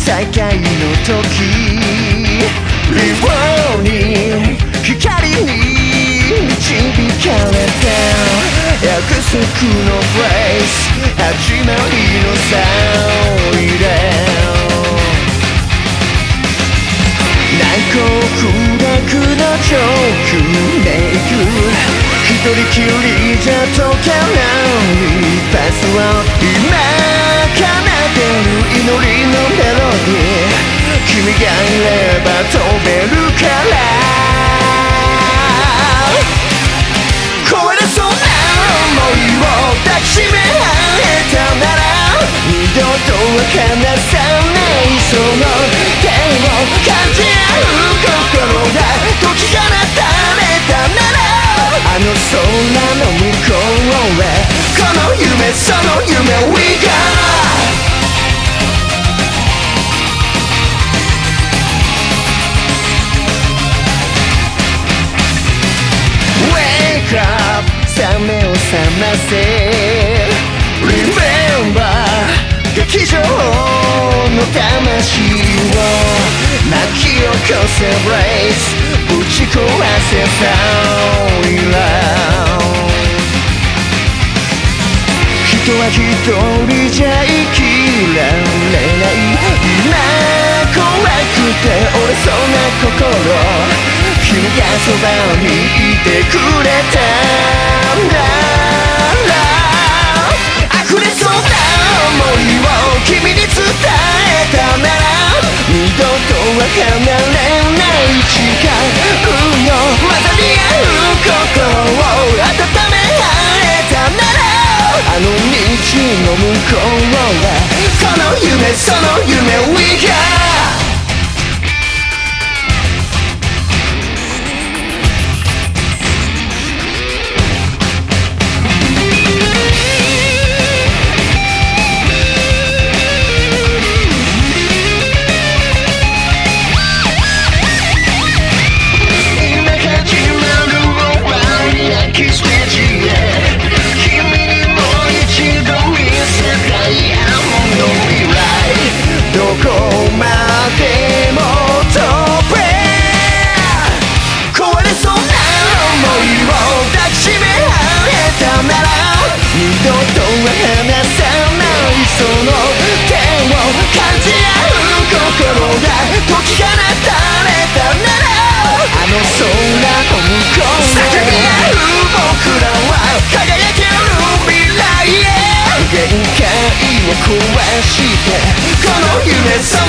時リボに光に導かれた約束のフレーズ始まりのサイレ難攻不落のジョークメイク。一人きりじゃ解けない。パスを今君がいれば飛べるから。超えれそうな想いを抱きしめ合えたなら二度とは離さないその手を感じ合う心が解き放たれたならあの空 up 覚めを覚ませ。Remember 劇場の魂を巻き起こせ Brace ぶち壊せ Sound 人は一人じゃ生きられない。今怖くて折れそうな心君がそばにいてくれた。なら溢れそうな想いを君に伝えたなら二度とは離れない誓うの混ざり合う心を温め合えたならあの道の向こうはこの夢その夢 We got 壊してこの夢さ